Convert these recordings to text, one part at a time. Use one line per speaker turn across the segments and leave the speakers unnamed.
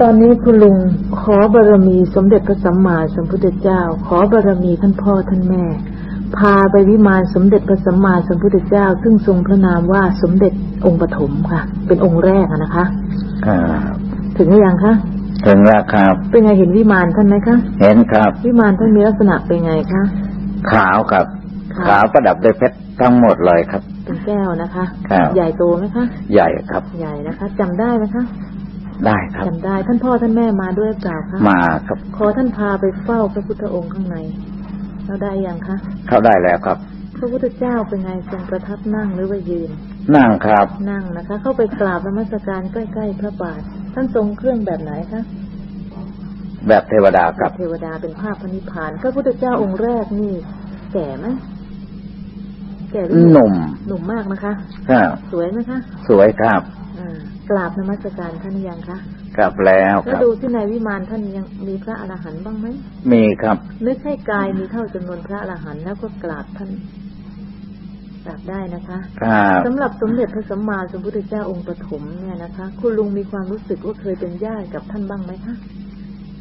ตอนนี้คุณลุงขอบารมีสมเด็จพระสัมมาสัมพุทธเจ้า ขอบารมีท่านพ่อท่านแม่ พาไปวิมานสมเด็จพระสัมมาสัมพุทธเจ้า ซึ่งทรงพระนามว่าสมเด็จองค์ปฐมค่ะ เป็นองค์แรกอะนะคะ
ครับ
ถึงหรือยังคะ
ถึงแล้วครับ
เป็นไงเห็นวิมานท่านไหมคะ
เห็นครับ
วิมานท่านมีลักษณะเป็นไงคะ
ขาวครับ
ขาว
ขาวประดับด้วยเพชรทั้งหมดเลยครับ
เป็นแก้วนะคะ
ครับ
ใหญ่โตไหมคะ
ใหญ่ครับ
ใหญ่นะคะจำได้ไหมคะ
ได้ครับ
จำได้ ท่านพ่อท่านแม่มาด้วยเปล่าคะ
มาครับ
ขอท่านพาไปเฝ้าพระพุทธองค์ข้างในเราได้ยังคะ
เข้าได้แล้วครับ
พระพุทธเจ้าเป็นไงทรงประทับนั่งหรือว่ายืน
นั่งครับ
นั่งนะคะ เข้าไปกราบนมัสการใกล้ๆพระบาท ท่านทรงเครื่องแบบไหนคะ
แบบเทวดาครับ
เทวดาเป็นภาพพระนิพพานพระพุทธเจ้าองค์แรกนี่ แก่ไหมแก่รือ
หนุ่ม
หนุ่มมากนะคะ
ครับ
สวยไหมคะ
สวยครับ
อ่า กราบนมัสการท่านหรือยังคะ
กลับแล้วค
แล้ว
รับ
ดูที่ในวิมานท่านยังมีพระอรหันต์บ้างไหม
มีครับ
นึกให้กายมีเท่าจำนวนพระอรหันต์แล้วก็กราบท่านกราบได้นะคะ
ครับ
สำหรับสมเด็จพระสัมมาสัมพุทธเจ้าองค์ปฐมเนี่ยนะคะ คุณลุงมีความรู้สึกว่าเคยเป็นญาติกับท่านบ้างไหมคะ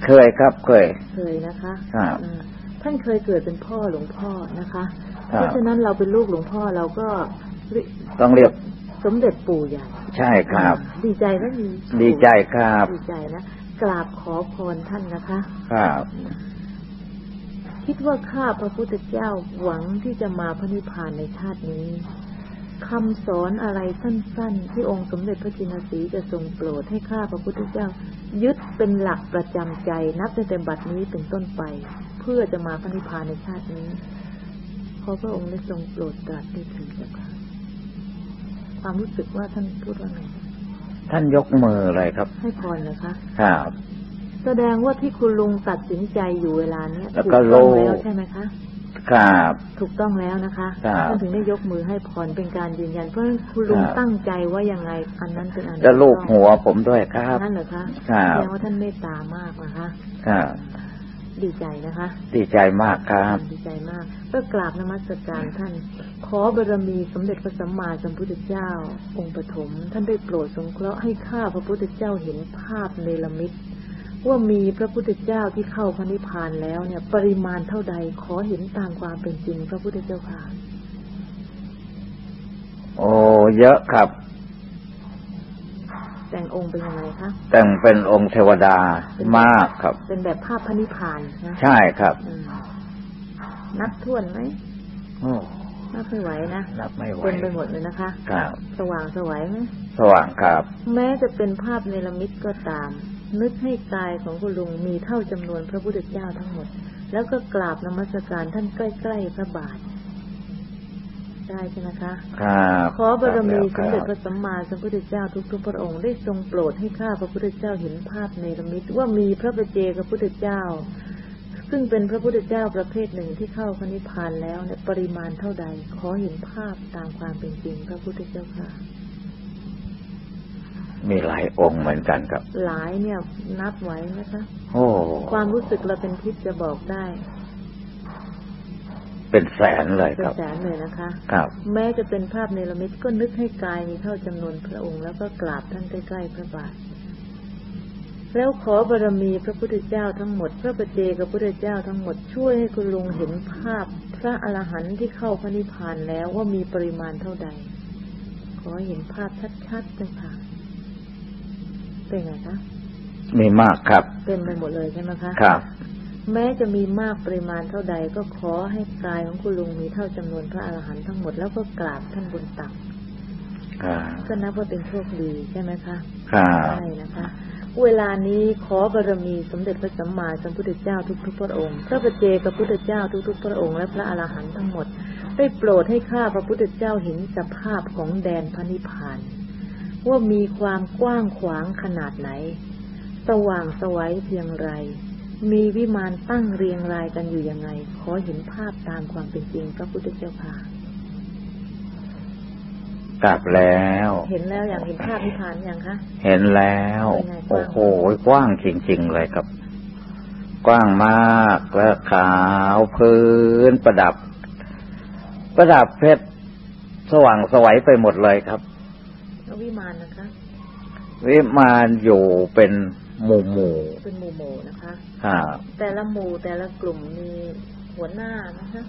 เคยครับเคย
เคยนะคะ
ครับ
อ่าท่านเคยเกิดเป็นพ่อหลวงพ่อนะคะ
ครับ
เพราะฉะนั้นเราเป็นลูกหลวงพ่อเราก็เรีย
ต้องเรียก
สมเด็จปู่ใหญ่
ใช่ครับ
ดีใจไหมมี
ดีใจครับ
ดีใจนะกราบขอพรท่านนะคะ
ครับ
คิดว่าข้าพระพุทธเจ้าหวังที่จะมาพระนิพพานในชาตินี้คำสอนอะไรสั้นๆ ที่องค์สมเด็จพระจินสีจะทรงโปรดให้ข้าพระพุทธเจ้า ยึดเป็นหลักประจำใจ นับตั้งแต่บัดนี้เป็นต้นไป เพื่อจะมาพระนิพพานในชาตินี้ ขอพระองค์ได้ทรงโปรดตรัสด้วยเถิดเจ้าค่ะ ความรู้สึกว่าท่านพูดว่าไง
ท่านยกมือเลยครับ
ให้พรนะคะ
ครับ
แสดงว่าที่คุณลุงตัดสินใจอยู่เวลาเนี้ย
แล้ว
ถูก
ก็
ต้อง
โล
แล้วใช่ไหมคะ
ครับ
ถูกต้องแล้วนะคะ
ครับ
ท่านถึงได้ยกมือให้พรเป็นการยืนยันเพราะฉะนั้นคุณลุง
ครับ
ตั้งใจว่ายังไงอันนั้นเป็นอัน
จะลูบ
ถูก
หัวผมด้วยค
ต้
รั
อบงนั่นเหรอคะ
ครับ
แสดงว่าท่านเมตตามากนะคะ
ครับ
ดีใจนะคะ
ดีใจมากครับ
ดีใจมาก ก็กราบนมัสการท่าน ขอบารมีสมเด็จพระสัมมาสัมพุทธเจ้า องค์ปฐมท่านได้โปรดสงเคราะห์ให้ข้าพระพุทธเจ้าเห็นภาพเนรมิตว่ามีพระพุทธเจ้าที่เข้าพระนิพพานแล้วเนี่ย ปริมาณเท่าใดขอเห็นตามความเป็นจริงพระพุทธเจ้าค่ะ
โอ้เยอะครับ
แต่งองค์เป็นยังไงคะ
แต่งเป็นองค์เทวดามากครับ
เป็นแบบภาพพระนิพพานนะ
ใช่ครับ
อืม นับท่วนไหม
โอ้
นับไม่ไหวนะ
นับไม่ไหว
เต็มไปหมดเลยนะคะ
ครับ
สว่างสวัยไหม
สว่างครับ
แม้จะเป็นภาพเนรมิตก็ตาม นึกให้กายของคุณลุงมีเท่าจำนวนพระพุทธเจ้าทั้งหมด แล้วก็กราบนมัสการท่านใกล้ๆพระบาทได้ใช่ไหมคะ
ครับ
ขอบารมีส
ค
ม
บ
เด็จพระสัมมาสัมพุทธเจ้าทุกๆพระองค์ได้ทรงโปรดให้ข้าพระพุทธเจ้าเห็นภาพเนรมิตว่ามีพระประเจกับพุทธเจ้า ซึ่งเป็นพระพุทธเจ้าประเภทหนึ่งที่เข้าพระนิพพานแล้วในยปริมาณเท่าใด ขอเห็นภาพตามความเป็นจริงพระพุทธเจ้าค่ะ
มีหลายองค์เหมือนกันครับ
หลายเนี่ยนับไว้นะคะ
โอ้
ความรู้สึกเราเป็นทิพย์จะบอกได้
เป็นแสนเลย
เป็
คนรับ
แสนเลยนะคะ
ครับ
แม้จะเป็นภาพเนรมิตก็นึกให้กายมีเท่าจำนวนพระองค์แล้วก็กราบท่านใกล้ๆพระบาท แล้วขอบารมีพระพุทธเจ้าทั้งหมด พระปฏิเจกับพระพุทธเจ้าทั้งหมดช่วยให้คุณลุงเห็นภาพพระอรหันต์ที่เข้าพระนิพพานแล้วว่ามีปริมาณเท่าใด ขอให้เห็นภาพชัดๆเลยค่ะเป็นไงคะ
มีมากครับ
เต็มไปหมดเลยใช่ไหมคะ
ครับ
แม้จะมีมากปริมาณเท่าใดก็ขอให้กายของคุณลุงมีเท่าจำนวนพระอรหันต์ทั้งหมดแล้วก็กราบท่านบนตัก
ครับ
ก็นับว่าเป็นโชคดีใช่ไหมคะ
ครับ
ใช่นะคะ เวลานี้ขอบารมีสมเด็จพระสัมมาสัมพุทธเจ้าทุกๆพระองค์ พระปฏิเจกับพุทธเจ้าทุกๆพระองค์และพระอรหันต์ทั้งหมด ได้โปรดให้ข้าพระพุทธเจ้าเห็นสภาพของแดนพระนิพพาน ว่ามีความกว้างขวางขนาดไหน สว่างสวัยเพียงไร มีวิมานตั้งเรียงรายกันอยู่ยังไง ขอเห็นภาพตามความเป็นจริงพระพุทธเจ้าค่ะ
กลับแล้ว
เห็นแล้วอยากเห็นภาพนิพพานยังคะ
เห็นแล้ว
เป็นไงกว้าง
โอ้โหกว้างจริง ๆ เลยครับ กว้างมากและขาวพื้นประดับ ประดับเพชรสว่างสวัยไปหมดเลยครับ
แล้ววิมานนะคะ
วิมานอยู่เป็นหมู่หมู่
เป็นหมู่หมู่นะคะ
ครับ
แต่ละหมู่แต่ละกลุ่มมีหัวหน้านะคะ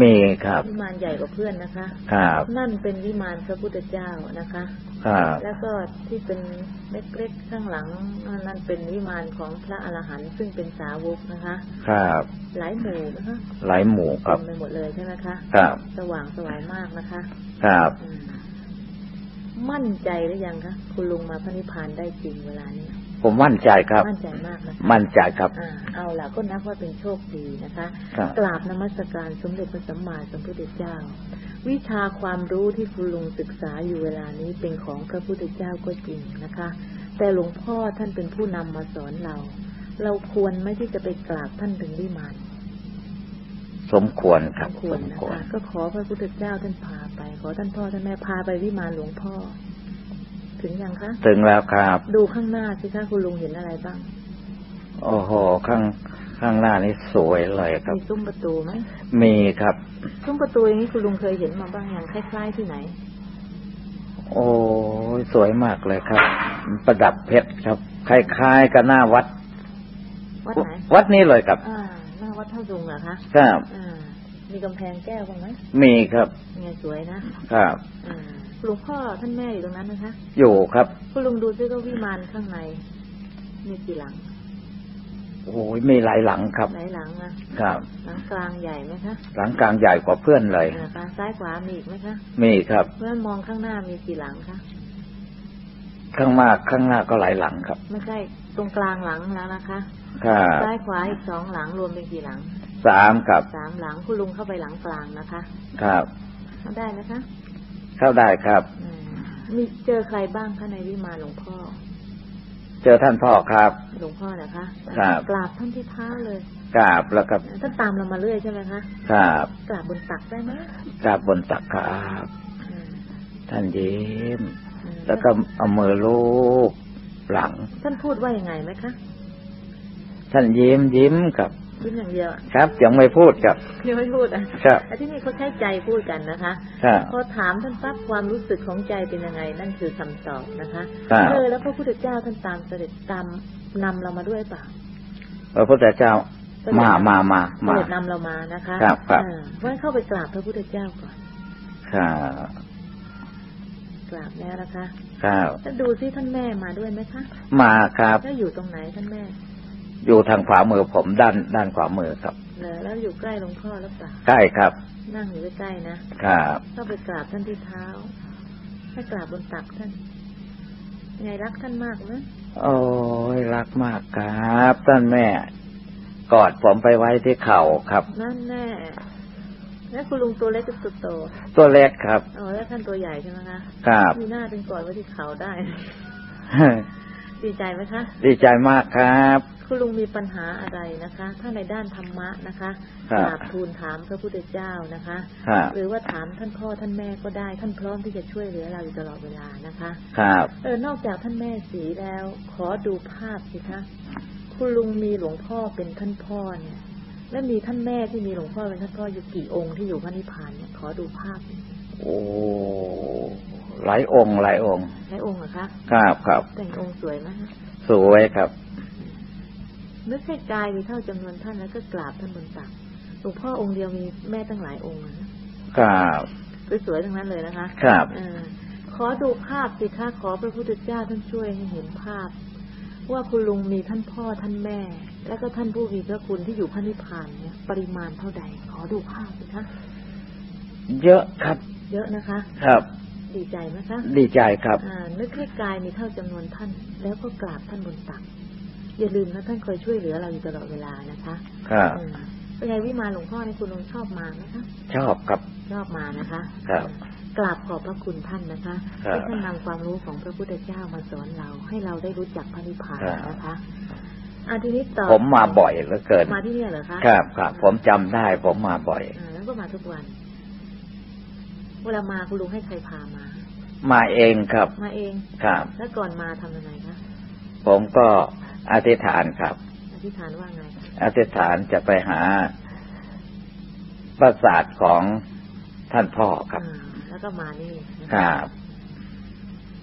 มีครับ
วิมานใหญ่กว่าเพื่อนนะคะ
ครับ
นั่นเป็นวิมานพระพุทธเจ้านะคะ
ครับ
แล้วก็ที่เป็นเล็กๆข้างหลังนั่นเป็นวิมานของพระอรหันต์ซึ่งเป็นสาวกนะคะ
ครับ
หลายหมู่นะคะ
หลายหมู่ครับ
เต็มไปหมดเลยใช่ไหมคะ
ครับ
สว่างสวายมากนะคะ
ครับ
อืมมั่นใจหรือยังคะคุณลุงมาพระนิพพานได้จริงเวลานี้
ผมมั่นใจครับ
มั่นใจมากนะคะ
มั่นใจครับ
อ่าเอาล่ะก็นับว่าเป็นโชคดีนะคะ
ครับ
กราบนมัสการสมเด็จพระสัมมาสัมพุทธเจ้า วิชาความรู้ที่คุณลุงศึกษาอยู่เวลานี้เป็นของพระพุทธเจ้าก็จริงนะคะ แต่หลวงพ่อท่านเป็นผู้นำมาสอนเรา เราควรไหมที่จะไปกราบท่านถึงวิมาน
สมควรครับ
ควร
สม
นะ
ควร
คะก็ขอพระพุทธเจ้าท่านพาไป ขอท่านพ่อท่านแม่พาไปวิมานหลวงพ่อ ถึงยังคะ
ถึงแล้วครับ
ดูข้างหน้าสิคะคุณลุงเห็นอะไรบ้าง
โอ้โห ข้างข้างหน้านี้สวยเลยครับ
มีซุ้มประตูไหม
มีครับ
ซุ้มประตูอย่างนี้คุณลุงเคยเห็นมาบ้างอย่างคล้าย ๆที่ไหน
โอ้ยสวยมากเลยครับ ประดับเพชรครับ คล้ายๆกับหน้าวัด
วัดไหน
วัดนี้เลยครับ
อ่าหน้าวัดท่าซุงเหรอคะ
ครับ
อ่ามีกำแพงแก้วบ้างไหม
มีครับ
ยังไงสวยนะ
ครับ
อ่า หลวงพ่อท่านแม่อยู่ตรงนั้นนะคะ
อยู่ครับ
คุณลุงดูซิก็วิมานข้างในมีกี่หลัง
โอ้ยมีหลายหลังครับ
ไหนหลังอะ
ครับ
หลังกลางใหญ่ไหมคะ
หลังกลางใหญ่กว่าเพื่อนเลย
นะคะซ้ายขวามีอีกไหมคะ
มีครับ
เมื่อมองข้างหน้ามีกี่หลังคะ
ข้างมากข้างหน้าก็หลายหลังครับ
ไม่ใช่ตรงกลางหลังแล้วนะคะ
ครับ
ซ้ายขวาอีกสองหลังรวมเป็นกี่หลัง
สามครับ
สามหลังคุณลุงเข้าไปหลังกลางนะคะ
ครับ
ทำได้ไหมคะ
เข้าได้ครับ
อืมมีเจอใครบ้างคะในวิมานหลวงพ่อ
เจอท่านพ่อครับ
หลวงพ่อนะคะ
ครับ
กราบท่านที่เท้าเลย
กราบแล้วก็
ท่านตามเรามาเรื่อยใช่ไหมคะ
ครับ
กราบบนตักได้ไหม
กราบบนตักครับ
อืม
ท่านยิ้ม
อืม
แล้วก็เอามือลูบหลัง
ท่านพูดว่ายังไงไหมคะ
ท่านยิ้มยิ้มครับ
ยิ้มอย่างเดียวอะ
ครับยังไม่พูดครับ
ยังไม่พูดอะ
ครับ
แต่ที่นี่เขาใช้ใจพูดกันนะคะ
ครับ
พอถามท่านปั๊บความรู้สึกของใจเป็นยังไง นั่นคือคำตอบนะคะ
ครับ
เออแล้วพระพุทธเจ้าท่านตามเสด็จตามนำเรามาด้วยเปล่า
พระพุทธเจ้ามามามา
เส
มา
ด็จนำเรามานะคะ
ครับครับ
เออเพราะฉะนั้นเข้าไปกราบพระพุทธเจ้าก่อน
ครับ
กราบแล้วนะคะ
ครับ
แล้วดูซิท่านแม่มาด้วยไหมคะ
มาครับ
แล้วอยู่ตรงไหนท่านแม่
อยู่ทางขวามือผมด้านด้านขวามือครับ
เหรอแล้วอยู่ใกล้หลวงพ่อหรือเปล่า
ใกล้ครับ
นั่งอยู่ใกล้ๆนะครับเข้าไปกราบท่านที่เท้าให้กราบบนตักท่านไงรักท่านมากไหม
โอ้ยรักมากครับ ท่านแม่ กอดผมไปไว้ที่เข่าครับ
นั่นแน่แล้วคุณลุงตัวเล็กกับตัวโต
ตัวเล็กครับ
อ๋อแล้วท่านตัวใหญ่ใช่ไหมคะ
ครับ
มีหน้าเป็นกอดไว้ที่เขาได้ ดีใจไหมคะ
ดีใจมากครับ
คุณลุงมีปัญหาอะไรนะคะ ถ้าในด้านธรรมะนะคะ
ครับ
กราบทูลถามพระพุทธเจ้านะคะ
ครับ
หรือว่าถามท่านพ่อท่านแม่ก็ได้ ท่านพร้อมที่จะช่วยเหลือเราอยู่ตลอดเวลานะคะ
ครับ
เออนอกจากท่านแม่สีแล้ว ขอดูภาพสิคะ คุณลุงมีหลวงพ่อเป็นท่านพ่อเนี่ย และมีท่านแม่ที่มีหลวงพ่อเป็นท่านพ่ออยู่กี่องค์ที่อยู่พระนิพพานเนี่ยขอดูภาพหน่อย
โอ้หลายองค์หลายองค์
ใช้องค์เหรอคะ
ครับครับ
แต่งองค์สวยไหมคะ
สวยครับ
นึกให้กายมีเท่าจำนวนท่านแล้วก็กราบท่านบนตักหลวงพ่อองค์เดียวมีแม่ตั้งหลายองค์นะครับสวยๆทั้งนั้นเลยนะคะ
ครับ
เออขอดูภาพสิคะขอพระพุทธเจ้าท่านช่วยให้เห็นภาพ ว่าคุณลุงมีท่านพ่อท่านแม่ แล้วก็ท่านผู้มีพระคุณที่อยู่พระนิพพานเนี่ย ปริมาณเท่าใด ขอดูภาพสิคะ
เยอะครับ
เยอะนะคะ
ครับ
ดีใจไหมคะ
ดีใจครับ
อ่านึกให้กายมีเท่าจำนวนท่าน แล้วก็กราบท่านบนตัก อย่าลืมนะท่านคอยช่วยเหลือเราอยู่ตลอดเวลานะคะ
ครับ
อืมเป็นไงวิมานหลวงพ่อในคุณลุงชอบมาไหมคะ
ชอบครับ
ชอบมานะคะ
ครับ
กราบขอบพระคุณท่านนะคะ
ครับ
ที่ท่านนำความรู้ของพระพุทธเจ้ามาสอนเรา ให้เราได้รู้จักพระนิพพาน
ครับ
นะคะอ่าทีนี้ต่อ
ผมมาบ่อยเหลือเกิน
มาที่เนี่ยเหรอคะ
ครับครับผมจำได้ผมมาบ่อย
อ่าแล้วก็มาทุกวัน เวลามาคุณลุงให้ใครพามา
มาเองครับ
มาเอง
ครับ
แล้วก่อนมาทำยังไงคะ
ผมก็ อธิษฐานครับ
อธิษฐานว่าไง
อธิษฐานจะไปหาปราสาทของท่านพ่อครับ
อ่าแล้วก็มานี่นะะ
ครับ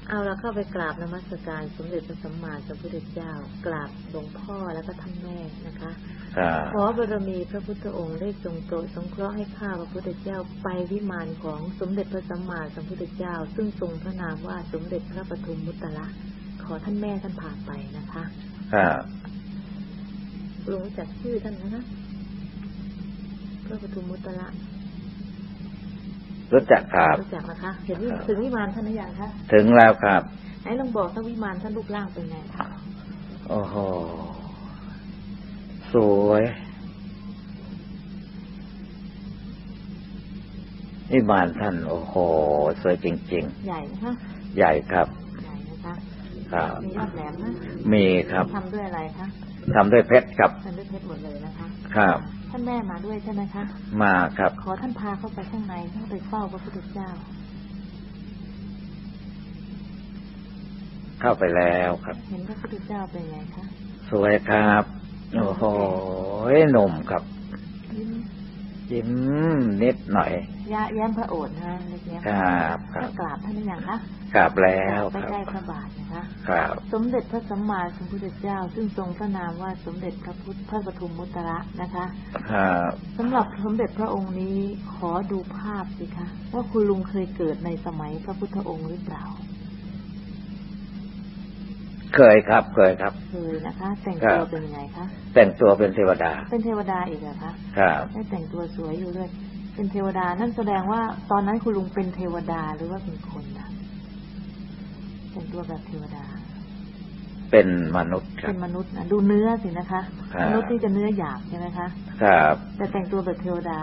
เอาเราเข้าไปกราบนมัสการสมเด็จพระสัมมาสัมพุทธเจ้ากราบหลวงพ่อแล้วก็ท่านแม่นะคะ
ครับ
ขอบารมีพระพุทธองค์ได้ทรงโปรดสงเคราะห์ให้ข้าพระพุทธเจ้าไปวิมานของสมเด็จพระสัมมาสัมพุทธเจ้า ซึ่งทรงพระนามว่าสมเด็จพระปทุมมุตระขอท่านแม่ท่านพาไปนะคะ
ครับ
ลุงรู้จักชื่อท่านนะคะพระปทุมมุตระ
รู้จักครับ
รู้จักนะคะ เห็นวิถึงวิมานท่านหรือยังคะ
ถึงแล้วครับ
ไหนลองบอกท่านวิมานท่านรูปร่างเป็นไงคะ
โอ้โหสวยนี่มานท่าน โอ้โห สวยจริง
ใหญ่นะคะ
ๆใหญ่ครับ
ใหญ่นะคะ
ครับ
มียอดแหลมนะ
มีครับ
ทำด้วยอะไรคะ
ทำด้วยเพชรครับ
ทำด้วยเพชรหมดเลยนะคะ
ครับ
ท่านแม่มาด้วยใช่ไหมคะ
มาครับ
ขอท่านพาเข้าไปข้างในเข้าไปเฝ้าพระพุทธเจ้า
เข้าไปแล้วครับ
เห็นพระพุทธเจ้าเป็นไงคะ
สวยครับ โอ้โหหนุ่มครับ
ยิ้ม
ยิ้มนิดหน่อย
ยะแย้มพระโอษฐ์นะเล็กเนี้ย
ครับครั
ก็
บ
กราบท่านหรือยังคะ
กราบแล้ว
กราบ
ครับ
ใกล้ๆพระบาทนะคะ
ครับ
สมเด็จพระสัมมาสัมพุทธเจ้า ซึ่งทรงพระนามว่าสมเด็จพระพุทธพระปทุมมุตระนะคะ
ครับ
สำหรับสมเด็จพระองค์นี้ขอดูภาพสิคะว่าคุณลุงเคยเกิดในสมัยพระพุทธองค์หรือเปล่า
เคยครับ เคยครับ
เคยนะคะ แต่ง
ครั
ตัว
บ
เป็นยังไงคะ
แต่งตัวเป็นเทวดา
เป็นเทวดาอีกเหรอคะ
ครับ
ได้แต่งตัวสวยอยู่เลยเป็นเทวดา นั่นแสดงว่าตอนนั้นคุณลุงเป็นเทวดาหรือว่าเป็นคนนะแต่งตัวแบบเทวดา
เป็นมนุษย์ครั
เป็
บ
นมนุษย์นะดูเนื้อสินะคะ
ครับ
มนุษย์ที่จะเนื้อหยาบใช่ไหมคะ
ครับ
แต่แต่งตัวแบบเทวดา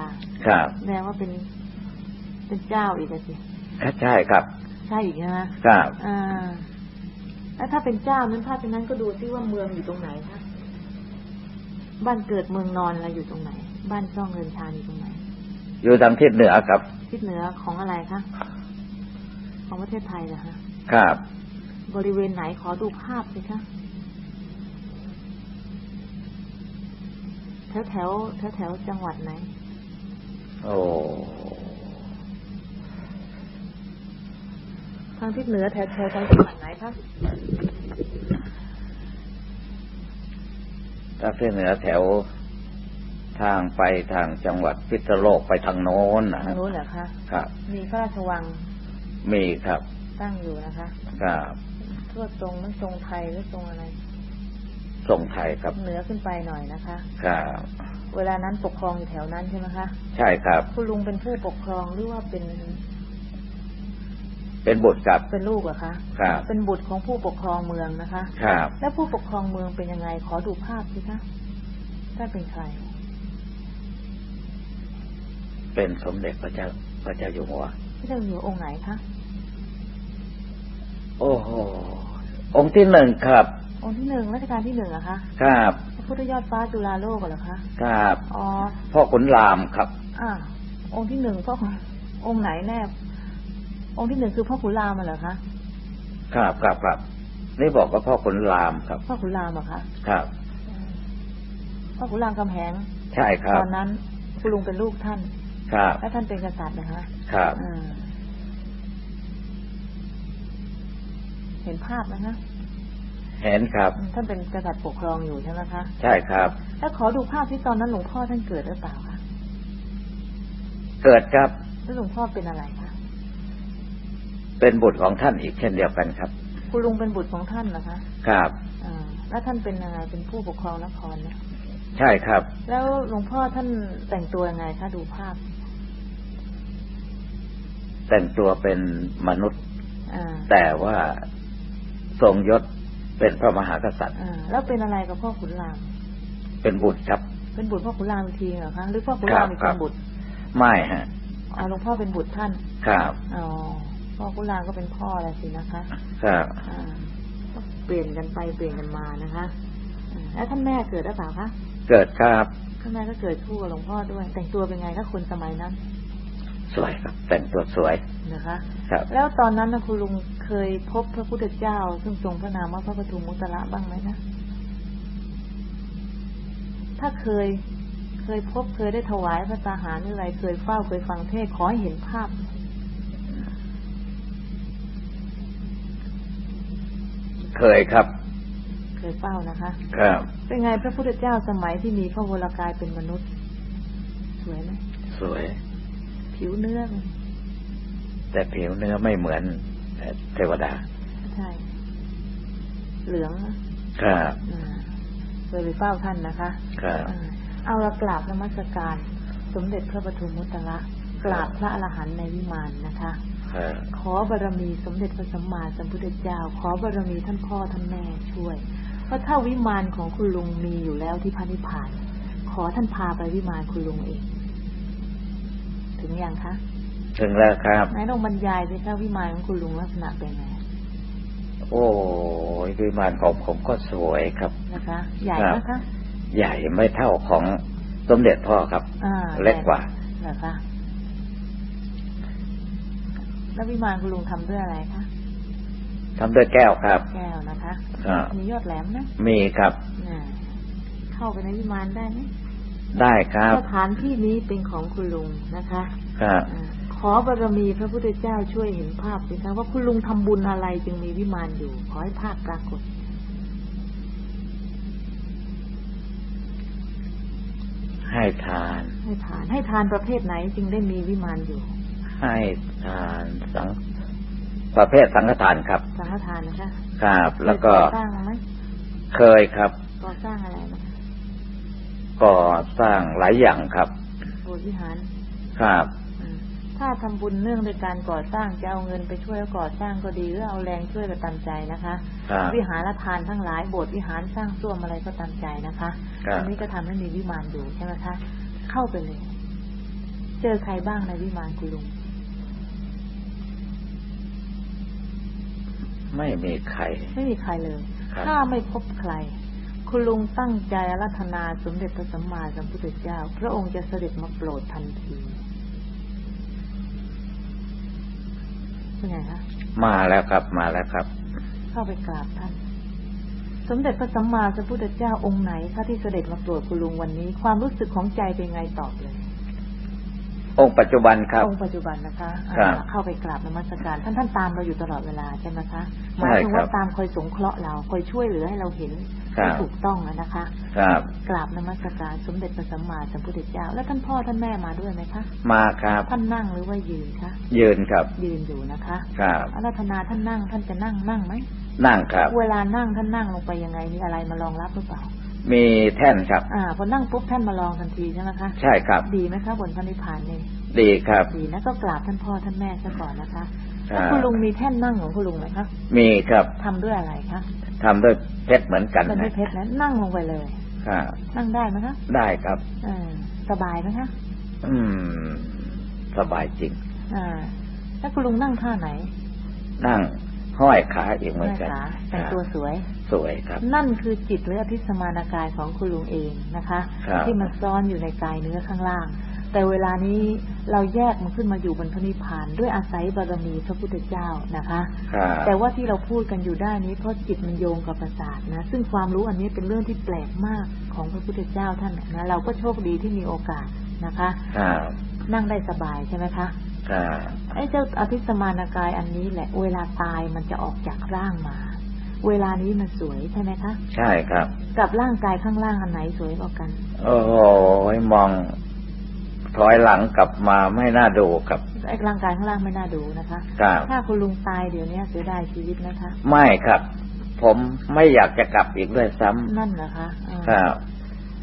ครับ
แสดงว่าเป็น เป็นเจ้าอีกอะสิ
ใช่ครับ
ใช่อีกใช่ไหม
ครับ
อ่า แล้วถ้าเป็นเจ้านั้นถ้าเป็นนั้นก็ดูซิว่าเมืองอยู่ตรงไหนคะบ้านเกิดเมืองนอนอะไรอยู่ตรงไหน บ้านช่องเงินชาญอยู่ตรงไหน
อยู่ทางทิศเหนือครับ
ทิศเหนือของอะไรคะของประเทศไทยเหรอคะ
ครับ
บริเวณไหนขอดูภาพสิคะแถวแถวแถวแถวๆจังหวัดไหน
โอ้
ทางทิศเหนือแถวแถวๆจังหวัดไหนคะ
ทางทิศเหนือแถวทางไปทางจังหวัดพิษณุโลกไปทางโน้นนะ
ทางนู้นเหรอคะ
ครับ
มีพระราชวัง
มีครับ
ตั้งอยู่นะคะ
ครับ
ทั่วทรงนั้นทรงไทยหรือทรงอะไร
ทรงไทยครับ
เหนือขึ้นไปหน่อยนะคะ
ครับ
เวลานั้นปกครองอยู่แถวนั้นใช่ไหมคะ
ใช่ครับ
คุณลุงเป็นผู้ปกครองหรือว่าเป็น
เป็นบุตรครับ
เป็นลูกเหรอคะ
ครับ
เป็นบุตรของผู้ปกครองเมืองนะคะ
ครับ
แล้วผู้ปกครองเมืองเป็นยังไง ขอดูภาพสิคะถ้าเป็นใคร
เป็นสมเด็จพระเจ้าพระเจ้าอยู่หัว
พระเจ้าอยู่องค์ไหนคะ
โอ้โหองค์ที่หนึ่งครับ
องค์ที่หนึ่งรัชกาลที่หนึ่งเหรอะคะ
ครับ
พระพุทธยอดฟ้าจุฬาโลกเหรอคะ
ครับ
อ๋อ
พ่อขุนรามครับ
อ่าองค์ที่หนึ่งพ่อขุนองค์ไหนแน่ องค์ที่หนึ่งคือพ่อขุนรามเหรอคะ
ครับครับครับนี่บอกว่าพ่อขุนรามครับ
พ่อขุนรามเหรอคะ
ครับ
พ่อขุนรามกำแหง
ใช่ครับ
ตอนนั้นคุณลุงเป็นลูกท่าน
ครับ
และท่านเป็นกษัตริย์นะคะ
ครับ
อ่าเห็นภาพนะคะ
เห็นครับ
ท่านเป็นกษัตริย์ปกครองอยู่ใช่ไหมคะ
ใช่ครับ
แล้วขอดูภาพที่ตอนนั้นหลวงพ่อท่านเกิดหรือเปล่าคะ
เกิดครับ
แล้วหลวงพ่อเป็นอะไรคะ
เป็นบุตรของท่านอีกเช่นเดียวกันครับ
คุณลุงเป็นบุตรของท่านเหรอคะ
ครับ
อ่าแล้วท่านเป็นยังไงเป็นผู้ปกครองนครนะ
ใช่ครับ
แล้วหลวงพ่อท่านแต่งตัวยังไงคะดูภาพ
แต่งตัวเป็นมนุษย์
อ่า
แต่ว่าทรงยศเป็นพระมหากษัตริย์
อ่าแล้วเป็นอะไรกับพ่อขุนราม
เป็นบุตรครับ
เป็นบุตรพ่อขุนรามอีกทีเหรอคะหรือพ่อขุนรามอีก
ครั
เป็
บ
นบุตร
ไม่ฮะ
อ๋อหลวงพ่อเป็นบุตรท่าน
ครับ
อ๋อ พ่อขุนรามก็เป็นพ่ออะไรสินะคะ
ครับ
อ่าก็เปลี่ยนกันไปเปลี่ยนกันมานะคะอ่าแล้วท่านแม่เกิดหรือเปล่าคะ
เกิดครับ
ท่านแม่ก็เกิดคู่กับหลวงพ่อด้วย แต่งตัวเป็นไงคะคนสมัยนั้น
สวยครับ แต่งตัวสวย
นะคะ
ครับ
แล้วตอนนั้นนะคุณลุงเคยพบพระพุทธเจ้า ซึ่งทรงพระนามว่าพระปทุมมุตระบ้างไหมนะถ้าเคยเคยพบเคยได้ถวายพระตาหารหรืออะไรเคยเฝ้าเคยฟังเทศน์ขอให้เห็นภาพ
เคยครับ
เคยเฝ้านะคะ
ครับ
เป็นไงพระพุทธเจ้าสมัยที่มีพระวรากายเป็นมนุษย์ สวยไหม
สวย
ผิวเนื้อ
แต่ผิวเนื้อไม่เหมือนเทวดา
ใช่ เหลือง
ครับ
อ่าเคยไปเฝ้าท่านนะคะ
ครับ
อ่าเอาละกราบนมัสการ สมเด็จพระปฐุมมุตระกราบพระอรหันต์ในวิมานนะคะ
ครับ
ขอบารมีสมเด็จพระสัมมาสัมพุทธเจ้า ขอบารมีท่านพ่อท่านแม่ช่วย เพราะถ้าวิมานของคุณลุงมีอยู่แล้วที่พระนิพพาน ขอท่านพาไปวิมานคุณลุงเอง ถึงยังคะ
ถึงแล้วครับ
ไหนลองบรรยายสิคะวิมานของคุณลุงลักษณะเป็นไง
โอ้ยวิมานของผมก็สวยครับ
นะคะ ใหญ่
ครับ
นะคะ
ใหญ่ไม่เท่าของสมเด็จพ่อครับ
อ่า
เล็กกว่า
เหรอคะ แล้ววิมานคุณลุงทำด้วยอะไรคะ
ทำด้วยแก้วครับ
แก้วนะคะ
ครับ
มียอดแหลมนะ
มีครับ
อ่าเข้าไปในวิมานได้ไหม
ได้ครับ
สถานที่นี้เป็นของคุณลุงนะคะ
ครับ
อาขอบารมีพระพุทธเจ้าช่วยเห็นภาพสิคะว่าคุณลุงทำบุญอะไรจึงมีวิมานอยู่ ขอให้ภาพปรากฏ
ให้ทาน
ให้ทาน ให้ทานประเภทไหนจึงได้มีวิมานอยู่
ให้ทานสังประเภทสังฆทานครับ
สังฆทานนะคะ
ครับ แล้วก็
เคยก่อสร้างไหม
เคยครับ
ก่อสร้างอะไรนะคะ
ก่อสร้างหลายอย่างครับ
โบสถ์วิหาร
ครับ
อืมถ้าทำบุญเนื่องโดยการก่อสร้างจะเอาเงินไปช่วยก่อสร้างก็ดีหรือเอาแรงช่วยก็ตามใจนะคะ
ครับ
วิหารทานทั้งหลายโบสถ์วิหารสร้างส้วมอะไรก็ตามใจนะคะ
ครับ
อันี้ก็ทำให้มีวิมานอยู่ใช่ไหมคะ เข้าไปเลย เจอใครบ้างในวิมานคุณลุง
ไม่มีใคร
ไม่มีใครเลย
ครับ
ถ้าไม่พบใคร คุณลุงตั้งใจอารัธนาสมเด็จพระสัมมาสัมพุทธเจ้า พระองค์จะเสด็จมาโปรดทันทีเป็นไงคะ
มาแล้วครับ มาแล้วครับ
เข้าไปกราบท่าน สมเด็จพระสัมมาสัมพุทธเจ้าองค์ไหนคะที่เสด็จมาโปรดคุณลุงวันนี้ ความรู้สึกของใจเป็นไงตอบเลย
องค์ปัจจุบันครับ
องค์ปัจจุบันนะคะ
ครับ
อ่าเข้าไปกราบนมัสการท่านท่านตามเราอยู่ตลอดเวลาใช่ไหมคะห
ใช่
มายถึง
ครั
ว่า
บ
ตามคอยสงเคราะห์เราคอยช่วยเหลือให้เราเห็น
ครับ
ที่ถูกต้องอะนะคะ
ครับ
กราบนมัสการสมเด็จพระสัมมาสัมพุทธเจ้า แล้วท่านพ่อท่านแม่มาด้วยไหมคะ
มาครับ
ท่านนั่งหรือว่ายืนคะ
ยืนครับ
ยืนอยู่นะคะ
ครับ
อารัธนาท่านนั่งท่านจะนั่งนั่งไหม
นั่งครับ
เวลานั่งท่านนั่งลงไปยังไงมีอะไรมารองรับหรือเปล่า
มีแท่นครับ
อ่าพอนั่งปุ๊บท่านมาลองทันทีใช่ไหมคะ
ใช่ครับ
ดีไหมคะบนพระนิพพานนี่
ดีครับ
ดีนะก็กราบท่านพ่อท่านแม่ซะก่อนนะคะ
ครับ
แล้วคุณลุงมีแท่นนั่งของคุณลุงไหมคะ
มีครับ
ทำด้วยอะไรคะ
ทำด้วยเพชรเหมือนกัน
เป็น
นะ
ด้วยเพชรนะนั่งลงไปเลย
ครับ
นั่งได้ไหมคะ
ได้ครับ
เออสบายไหมคะ
อืม สบายจริง
อ่า แล้วคุณลุงนั่งท่าไหน
นั่ง ห้อยขาอีกเหมือน
แม่
กัน
ขาแต่งตัวสวย
สวยครับ
นั่นคือจิตหรืออภิสมานากายของคุณลุงเองนะคะ
ครับ
ที่มันซ่อนอยู่ในกายเนื้อข้างล่าง แต่เวลานี้เราแยกมันขึ้นมาอยู่บนพระนิพพาน ด้วยอาศัยบารมีพระพุทธเจ้านะคะ
ครับ
แต่ว่าที่เราพูดกันอยู่ได้นี้เพราะจิตมันโยงกับประสาทนะ ซึ่งความรู้อันนี้เป็นเรื่องที่แปลกมากของพระพุทธเจ้าท่านนะ เราก็โชคดีที่มีโอกาสนะคะ
ครับ
นั่งได้สบายใช่ไหมคะ
ครับ
ไอ้เจ้าอภิสมานากายอันนี้แหละ เวลาตายมันจะออกจากร่างมา เวลานี้มันสวยใช่ไหมคะ
ใช่ครับ
กับร่างกายข้างล่างอันไหนสวยกว่ากัน
โอ้โหมองถอยหลังกลับมาไม่น่าดูครับ
ไอ้ร่างกายข้างล่างไม่น่าดูนะคะ
ครับ
ถ้าคุณลุงตายเดี๋ยวนี้เสียดายชีวิตนะคะ
ไม่ครับ ผมไม่อยากจะกลับอีกด้วยซ้ำ
นั่นนะคะอ่า
ครับ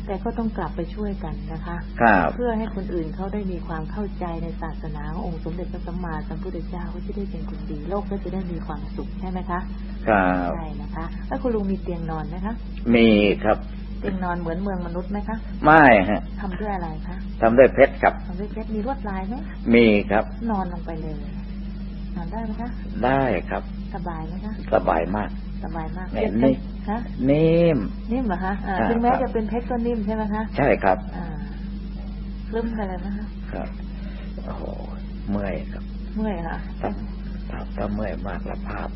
แต่ก็ต้องกลับไปช่วยกันนะคะ
ครับ
เพื่อให้คนอื่นเขาได้มีความเข้าใจในศาสนาขององค์สมเด็จพระสัมมาสัมพุทธเจ้าก็จะได้เป็นคนดีโลกก็จะได้มีความสุขใช่ไหมคะ
ครับ
ใช่นะคะ แล้วคุณลุงมีเตียงนอนไหมคะ
มีครับ
เตียงนอนเหมือนเมืองมนุษย์ไหมคะ
ไม่ฮะ
ทำด้วยอะไรคะ
ทำด้วยเพชรครับ
ทำด้วยเพชรมีลวดลายไหม
มีครับ
นอนลงไปเลยนอนได้ไหมคะ
ได้ครับ
สบายไหมคะ
สบายมาก
สบายมาก
แหม่
เย็น
นี่
คะ
นิ่ม
นิ่มเหรอคะอ่า
ครับ
ถึงแม้
ครับ
จะเป็นเพชรก็นิ่มใช่ไหมคะ
ใช่ครับ
อ่าคลึ้มกันเลยไหมคะ
ครับโอ้โหเมื่อยครับ
เมื่อยค่ะ
ถ้าถ้าถ้าเมื่อยมากแล้วภาพ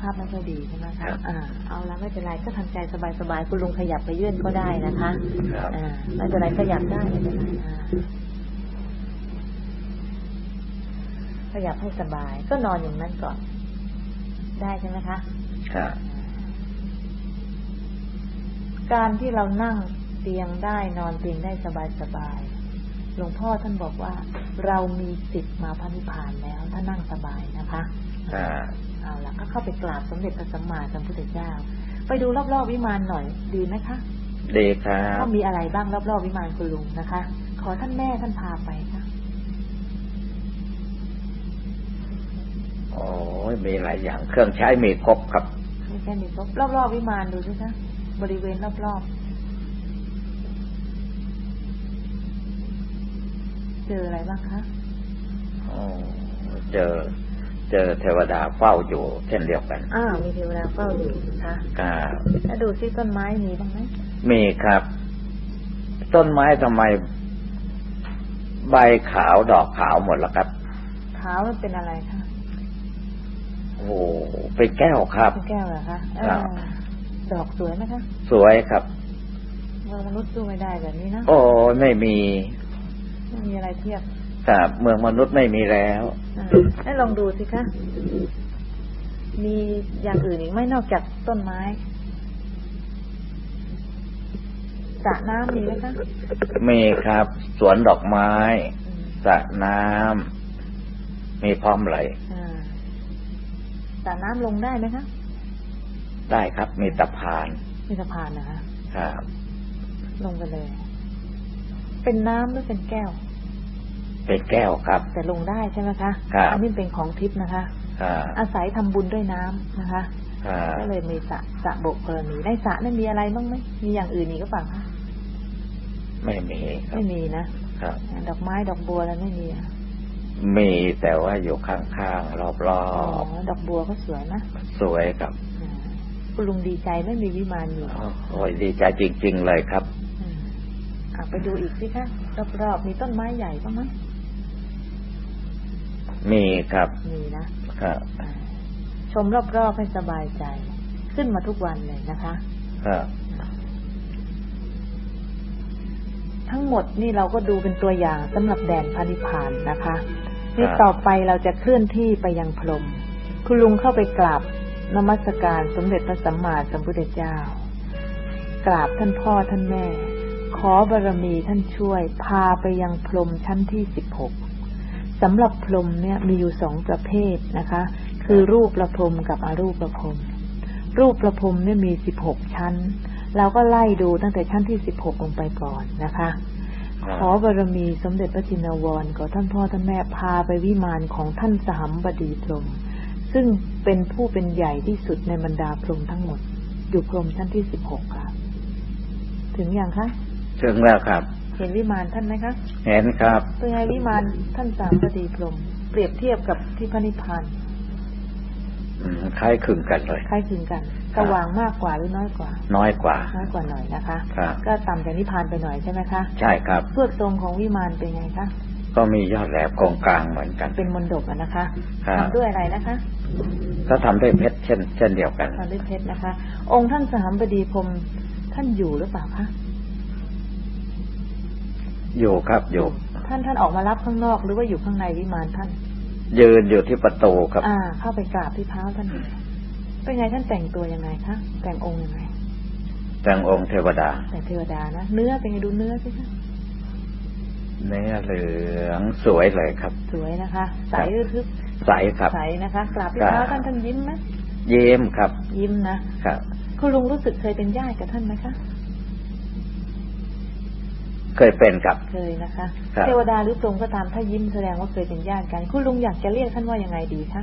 ภาพไม่ค่อยดีใช่ไหม
ครั
คะ
บ
อ่าเอาละไม่เป็นไรก็ทำใจสบายๆคุณลุงขยับไปยื่นก็ได้นะคะ
ครับ
อ่าไม่เป็นไรขยับได้ไม่เป็นไรอ่าขยับให้สบาย ก็นอนอย่างนั้นก่อน ได้ใช่ไหมคะ
ครับ
การที่เรานั่งเตียงได้นอนเตียงได้สบายๆหลวงพ่อท่านบอกว่า เรามีสิทธิ์มาพระนิพพานแล้ว ถ้านั่งสบายนะคะ
อ่า
เอาละก็เข้าไปกราบสมเด็จพระสัมมาสัมพุทธเจ้า ไปดูรอบๆวิมานหน่อยดีไหมคะ
ดีครั
ว่า
บ
มีอะไรบ้างรอบๆวิมานคุณลุงนะคะ ขอท่านแม่ท่านพาไปค่ะ
โอ้ยมีหลายอย่างเครื่องใช้มีครบครับ
ไม่ใช่มีครบรอบๆวิมานดูสิคะ บริเวณรอบๆ เจออะไรบ้างคะ
โอ้เจอ เจอเทวดาเฝ้าอยู่ เช่นเดียวกัน
อ้าวมีเทวดาเฝ้าอยู่นะคะ
ครับ
แล้วดูซิต้นไม้มีบ้างไหม
มีครับ ต้นไม้ทำไม ใบขาวดอกขาวหมดแล้วครับ
ขาวมันเป็นอะไรคะ
โอ้โหเป็นแก้วครับ
เป็นแก้วเหรอคะเออ
ครับ
ดอกสวยไหมคะ
สวยครับ
เมืองมนุษย์สู้ไม่ได้แบบนี้นะ
โอ้ยไม่มี
ไม่มีอะไรเทียบ
ครับเมืองมนุษย์ไม่มีแล้ว
อ่าให้ลองดูสิคะมีอย่างอื่นอีกไหมนอกจากต้นไม้สระน้ำมีไหมคะ
มีครับ สวนดอกไม้
อืม
สระน้ำมีพร้อมไหล
อ่าสระน้ำลงได้ไหมคะ
ได้ครับ มีตะพาน
มีสะพานนะคะ
ครับ
ลงไปเลย เป็นน้ำหรือเป็นแก้ว
เป็นแก้วครับ
แต่ลงได้ใช่ไหมคะ
ครับ
อันี้เป็นของทิพย์นะคะ
ครับ
อาศัยทำบุญด้วยน้ำนะคะ
ครับ
ก็เลยมีสระสระบกกรณีในสระนั้นมีอะไรบ้างไหมมีอย่างอื่นอีกก็เปล่าคะ
ไม่มีครับ
ไม่มีนะครับดอกไม้ดอกบัวแล้วไม่มีอะ
มีแต่ว่าอยู่ข้างๆรอบ
อ๋อดอกบัวก็สวยนะ
ๆสวยครับ
อ่า คุณลุงดีใจไม่มีวิมานอยู่
โอ้ยดีใจจริง ๆ เลยครับ
อืมอะไปดูอีกสิคะรอบๆมีต้นไม้ใหญ่บ้างไหม
มีครับ
มีนะครับอ่าชมรอบๆให้สบายใจ ขึ้นมาทุกวันเลยนะคะ
ครับ
ทั้งหมดนี่เราก็ดูเป็นตัวอย่างสำหรับแดนพระนิพพานนะคะนี่
ครับ
ต่อไปเราจะเคลื่อนที่ไปยังพรหมคุณลุงเข้าไปกราบ นมัสการสมเด็จพระสัมมาสัมพุทธเจ้า กราบท่านพ่อท่านแม่ ขอบารมีท่านช่วย พาไปยังพรมชั้นที่สิบหกสำหรับพรมเนี่ยมีอยู่สองประเภทนะคะ คือรูปประพรมกับอรูปประพรมรูปประพรมเนี่ยมีสิบหกชั้น เราก็ไล่ดูตั้งแต่ชั้นที่สิบหกลงไปก่อนนะคะขอบารมีสมเด็จพระจินวรขอท่านพ่อท่านแม่พาไปวิมานของท่านสหัมบดีพรมซึ่ง เป็นผู้เป็นใหญ่ที่สุดในบรรดาพรหมทั้งหมด อยู่พรหมชั้นที่สิบหกค่ะ ถึงยังคะ
ถึงแล้วครับ
เห็นวิมานท่านไหมคะ
เห็นครับ
เป็นไงวิมานท่านสามบดีพรหมเปรียบเทียบกับที่พระนิพพาน
อืมคล้ายคลึงกันเลย
คล้ายคลึงกัน
ค
ส
รับ
ว่างมากกว่าหรือน้อยกว่า
น้อยกว่า
น้อยกว่าหน่อยนะคะ
ครับ
ก็ต่ำจากนิพพานไปหน่อยใช่ไหมคะ
ใช่ครับ
เพื่อทรงของวิมานเป็นไงคะ
ก็มียอดแหลมโครงกลางเหมือนกัน
เป็นมนดกอะนะคะ
ครับ
ทำด้วยอะไรนะคะ
ก็ทำด้วยเพชรเช่น เช่นเดียวกัน
ทำด้วยเพชรนะคะ องค์ท่านสหัมบดีพรหมท่านอยู่หรือเปล่าคะ
อยู่ครับอยู่
ท่านท่านออกมารับข้างนอกหรือว่าอยู่ข้างในวิมานท่าน
ยืนอยู่ที่ประตูครับ
อ่า เข้าไปกราบที่เท้าท่านเลยเป็นไงท่านแต่งตัวยังไงคะแต่งองค์ยังไง
แต่งองค์เทวดา
แต่งเทวดานะเนื้อเป็นไงดูเนื้อสิคะ
เนื้อเหลืองสวยเลยครับ
สวยนะคะ ใส
ครับ
หรือทึบ
ใสครับ
ใสนะคะกราบที่
ครับ
เท้าท่านท่านยิ้มไหม
เยิ้มครับ
ยิ้มนะ
ครับ
คุณลุงรู้สึกเคยเป็นญาติกับท่านไหมคะ
เคยเป็นครับ
เคยนะคะ
ครับ
เทวดาหรือพรหมก็ตามถ้ายิ้มแสดงว่าเคยเป็นญาติกัน คุณลุงอยากจะเรียกท่านว่ายังไงดีคะ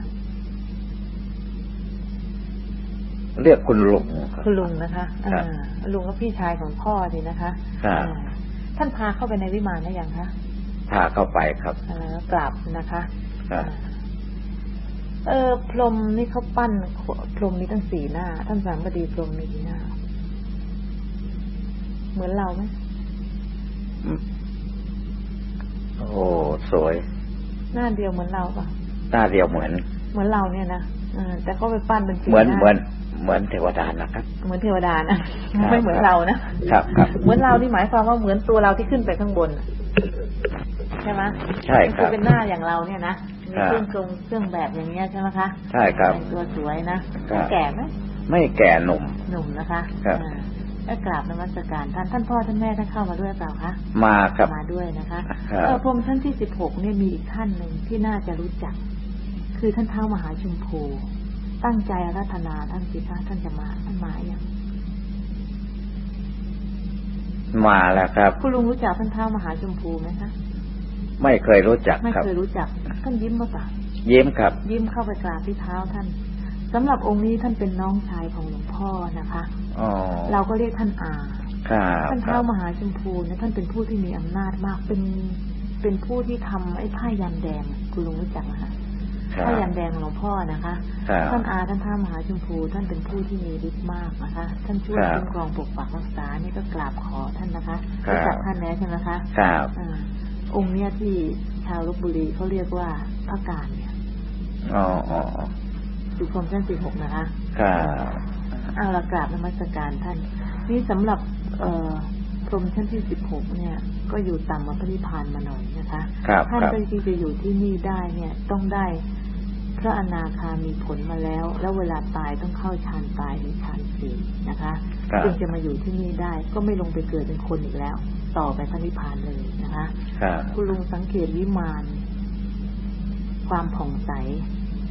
เรียกคุณลุงครับ
คุณลุงนะคะ
ครับ
อ่าลุงก็พี่ชายของพ่อดีนะคะ
ครับ
อ่าท่านพาเข้าไปในวิมานได้ยังคะ
พาเข้าไปครับ
อ่ากราบนะคะ
ครับ
อ่า เออ พรหมนี่เขาปั้น พรหมมีตั้งสี่หน้า ท่านสามบดีพรหมมีกี่หน้า เหมือนเราไหม
โอ้สวย
หน้าเดียวเหมือนเราปะ
หน้าเดียวเหมือน
เหมือนเราเนี่ยนะอ่าแต่เขาไปปั้นเป็นสี่
เหมือน
หน้า
เหมือนเหมือนเทวดานะครับ
เหมือนเทวดานะ
ครับ
ไม่เหมือนเรานะครับ
ครับ
เหมือนเราที่หมายความว่าเหมือนตัวเราที่ขึ้นไปข้างบนน่ะใช่ไหม
ใช่ครับ
อเป็นหน้าอย่างเราเนี่ยนะ มี
ครับ
เครื่องทรงเครื่องแบบอย่างเงี้ยใช่ไหมคะ
ใช่ครับ
แต่งตัวสวยนะครับแก่ไหม
ไม่แก่หนุ่ม
หนุ่มนะคะ
ครับ
อ่าก็กราบนมัสการท่านท่านพ่อท่านแม่ท่านเข้ามาด้วยเปล่าคะ
มาครับ
มาด้วยนะคะ
ครับ
เออพรหมชั้นที่สิบหกเนี่ยมีอีกท่านหนึ่งที่น่าจะรู้จัก คือท่านเท้ามหาชุมพูตั้งใจอาราธนาท่านสิคะท่านจะมาท่านมาอย่าง
มาแล้วครับ
คุณลุงรู้จักท่านเท้ามหาชุมพูไหมคะ
ไม่เคยรู้จัก
ไม่
ครับ
เคยรู้จัก ท่านยิ้มมาปะ
ยิ้มครับ
ยิ้มเข้าไปกราบที่เท้าท่านสำหรับองค์นี้ท่านเป็นน้องชายของหลวงพ่อนะคะ
อ๋อ
เราก็เรียกท่านอา
ครับ
ท่าน
ค
เท้า
รับ
มหาชมพูเนี่ยท่านเป็นผู้ที่มีอำนาจมากเป็นเป็นผู้ที่ทำไอ้ผ้ายันแดงคุณลุงรู้จักไหมคะ
ครั
ผ้า
บ
ยันแดงของหลวงพ่อนะคะ
ครับ
ท่านอาท่านท้ามหาชมพู ท่านเป็นผู้ที่มีฤทธิ์มากนะคะ ท่านช่วย
ครับ
คุ้มครองปกปักรักษานี่ก็กราบขอท่านนะคะ
ครับ
รู้จักท่านแล้วใช่ไหมคะ
ครับ
อ่าองค์เนี้ยที่ ชาวลบบุรีเขาเรียกว่าพระการเนี่ย
อ๋ออ๋อ
อยู่พรมชั้นสิบหกนะคะ
ครับ
เอาละกราบนมัสการท่าน นี่สำหรับ เอ่อพรหมชั้นที่สิบหกเนี่ย ก็อยู่ต่ำกว่าพระนิพพานมาหน่อยนะคะ
ครับ
ท่าน
ครับ
ที่จะอยู่ที่นี่ได้เนี่ยต้องได้พระอนาคามีผลมาแล้ว แล้วเวลาตายต้องเข้าฌานตายหรือฌานสี่นะคะ
ครับ
จึงจะมาอยู่ที่นี่ได้ ก็ไม่ลงไปเกิดเป็นคนอีกแล้ว ต่อไปพระนิพพานเลยนะคะ
ครับ
คุณลุงสังเกตวิมานความผ่องใส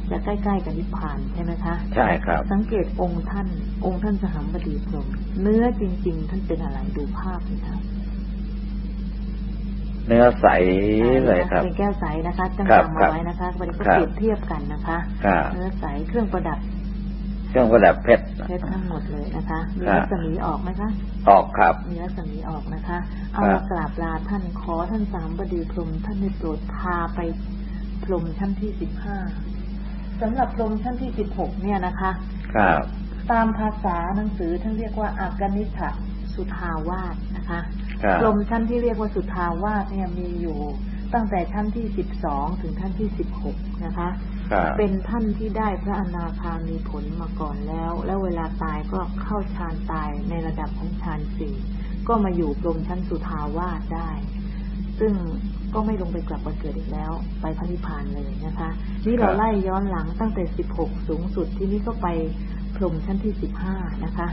จะใกล้ๆกับนิพพานใช่ไหมคะ
ใช่ครับ
สังเกตองค์ท่าน องค์ท่านสหัมบดีพรหมเนื้อจริง ๆ ท่านเป็นอะไรดูภาพนี่ครับ
เนื้อใสเลยครับ
เป็นแก้วใสนะคะจัง
ครับ
จำ
ครั
มา
บ
ไว้นะคะวันนี้ก็
ครับ
เปรียบเทียบกันนะคะ
ครับ
เนื้อใสเครื่องประดับ
เครื่องประดับเพชร
เพชรทั้งหมดเลยนะคะมี
ครับ
รัศมีออกไหมคะ
ออกครับ
มีรัศมีออกนะคะเอา
ครั
ละ
บ
กราบลาท่านขอท่านสามบดีพรหมท่านได้โปรดพาไปพรหมชั้นที่สิบห้าสำหรับพรหมชั้นที่สิบหกเนี่ยนะคะ
ครับ
ตามภาษาหนังสือท่านเรียกว่าอากนิฐะสุทาวาสนะคะ
ครับ
พรหมชั้นที่เรียกว่าสุทาวาสเนี่ยมีอยู่ตั้งแต่ชั้นที่สิบสองถึงชั้นที่สิบหกนะคะ
ครับ
เป็นท่านที่ได้พระอนาคามีผลมาก่อนแล้ว แล้วเวลาตายก็เข้าฌานตายในระดับของฌานสี่ก็มาอยู่พรหมชั้นสุทาวาสได้ ซึ่งก็ไม่ลงไปกลับมาเกิดอีกแล้ว ไปพระนิพพานเลยนะคะ นี่เราไล่ย้อนหลังตั้งแต่สิบหกสูงสุดที่นี่ก็ไปพรหมชั้นที่สิบห้านะคะ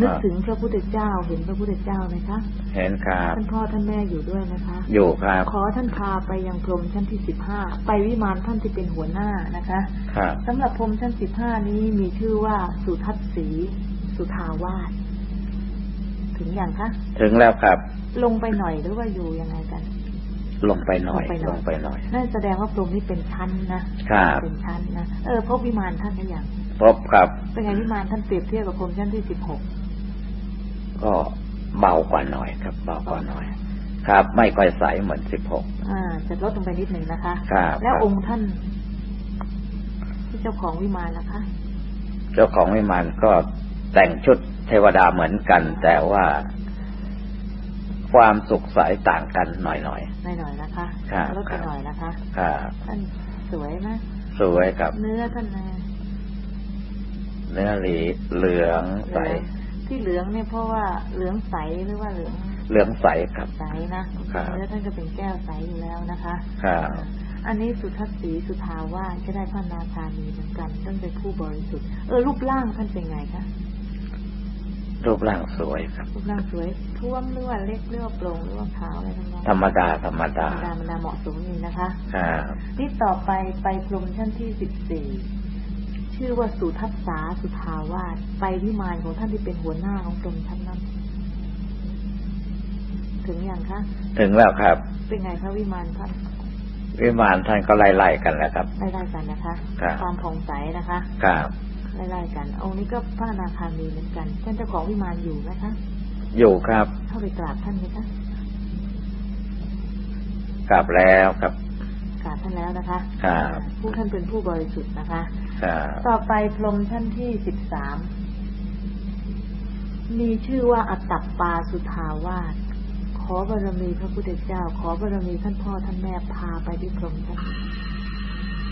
นึกถึงพระพุทธเจ้าเห็นพระพุทธเจ้าไหมคะ
เห็นครับ
ท่านพ่อท่านแม่อยู่ด้วยนะคะ
อยู่ครับ
ขอท่านพาไปยังพรหมชั้นที่สิบห้าไปวิมานท่านที่เป็นหัวหน้านะคะ
ครับ
สำหรับพรหมชั้นสิบห้านี้มีชื่อว่าสุทัศน์ศรีสุทาวาสถึงอย่างคะ
ถึงแล้วครับ
ลงไปหน่อยหรือว่าอยู่ยังไงกัน
ลงไปหน่อยลงไปหน่อย
นั่นแสดงว่าพรหมนี้เป็นชั้นนะครับเป็นชั้นนะเออพบวิมานท่านหรือยัง
พบครับ
เป็นไงวิมานท่านเปรียบเทียบกับพรหมชั้นที่สิบหก
ก็เบากว่าหน่อยครับ เบากว่าหน่อย ครับ ไม่ค่อยใสเหมือนสิบหก
อ่าจะลดลงไปนิดหนึ่งนะคะ
ครับ
แล้ว
ครับ
องค์ท่านที่เจ้าของวิมานนะคะ
เจ้าของวิมานก็แต่งชุดเทวดาเหมือนกัน แต่ว่าความสุขใสต่างกันหน่อยหน่อย
หน่อยหน่อยๆนะคะ
ครับ
ลดไป
ครับ
หน่อยนะคะ
ๆครับ
ท่านสวยไหม
สวยครับ
เนื้อท่านนะ
เนื้อหลีเหลืองใส
เหลือง ที่เหลืองเนี่ยเพราะว่าเหลืองใสหรือว่าเหลือง
เหลืองใสครับ
ใสนะครับเนื้อท่านก็เป็นแก้วใสอยู่แล้วนะคะ
ครับ
อันนี้สุทัศน์ศรีสุทาวาสก็ได้พระนาคามีเหมือนกันต้องเป็นผู้บริสุทธิ์เออรูปร่างท่านเป็นไงคะ
รูปร่างสวยครับ
รูปร่างสวยท้วมหรือว่าเล็กหรือว่าโปร่งหรือว่าขาวอะไรทั้งนั้น
ธรรมดาธรรม
ธร
ดา
รมดามันดาเหมาะสมนี่นะคะ
ครับ
นี่ต่อไปไปพรหมชั้นที่สิบสี่ ชื่อว่าสุทัศสาสุทาวาสไปวิมานของท่านที่เป็นหัวหน้าของพรหมชั้นนั้นถึงอย่างคะ
ถึงแล้วครับ
เป็นไงคะวิมานท่าน
วิมานท่านก็ไล่ๆกันแหล้วครับ
ไล่ๆกันนะคะ
ครับ
ความผ่องใสนะคะ
ครับ
ไล่ๆกันองค์นี้ก็พระอนาคามีเหมือนกันท่านเจ้าของวิมานอยู่นะคะ
อยู่ครับ
เข้าไปกราบท่านไหมคะ
กลับแล้วครับ
กราบท่านแล้วนะคะ
ครับ
ผู้ท่านเป็นผู้บริสุทธิ์นะคะ
ครับ
ต่อไปพรหมชั้นที่สิบสามมีชื่อว่าอัตตปปาสุทาวาสขอบารมีพระพุทธเจ้า ขอบารมีท่านพ่อท่านแม่พาไปที่พรหมชั้นนี้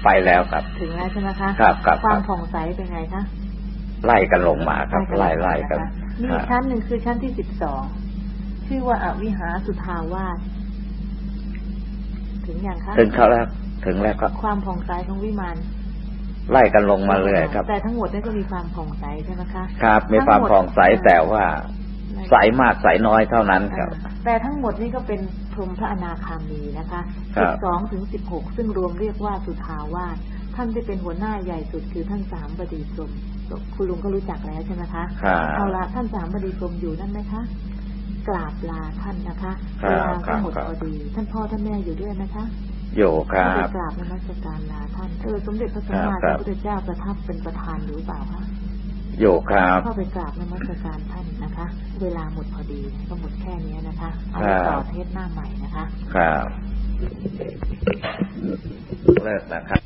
ไปแล้วครับ
ถึงแล้วใช่ไหมคะ
ครับครับ
ความ
ครับ
ผ่องใสเป็นไงคะ
ไล่กันลงมาครับไล่ไล่กัน
นะคะมี
ค
อี
รั
ก
บ
ชั้นหนึ่งคือชั้นที่สิบสองชื่อว่าอวิหาสุทาวาสถึงอย่างคะ
ถึงเขาแล้วถึงแล้วครับ
ความผ่องใสของวิมาน
ไล่กันลงมาเรื่อยครับ
แต่ทั้งหมดนี่ก็มีความผ่องใสใช่ไหมคะ
ครับ มีความผ่องใสแต่ว่า
อืไหม
สายมากสายน้อยเท่านั้นครับ
อ่าแต่ทั้งหมดนี้ก็เป็นพรหมพระอนาคามีนะคะ
ครั
สิ
บ
บสองถึงสิบหกซึ่งรวมเรียกว่าสุทาวาสท่านที่เป็นหัวหน้าใหญ่สุดคือท่านสามบดีพรหมคุณลุงก็รู้จักแล้วใช่ไหมคะ
ครับ
เอาละท่านสามบดีพรหมอยู่นั่นไหมคะกราบลาท่านนะคะ
ครับ
เวลา
ครั
ก็
บ
หมด
ครับ
พอดี ท่านพ่อท่านแม่อยู่ด้วยนะคะ
อยู่ครั
ไป
บ
กราบนมัสการลาท่านเออสมเด็จพระสัมมา
ครั
สั
บ
มพุทธเจ้าประทับเป็นประธานหรือเปล่าคะ
อยู่ครับ
เข้าไปกราบนมัสการท่านนะคะ เวลาหมดพอดีก็หมดแค่นี้นะคะเอาไปต่อเทศหน้าใหม่นะคะ
ครับเลิกนะครับ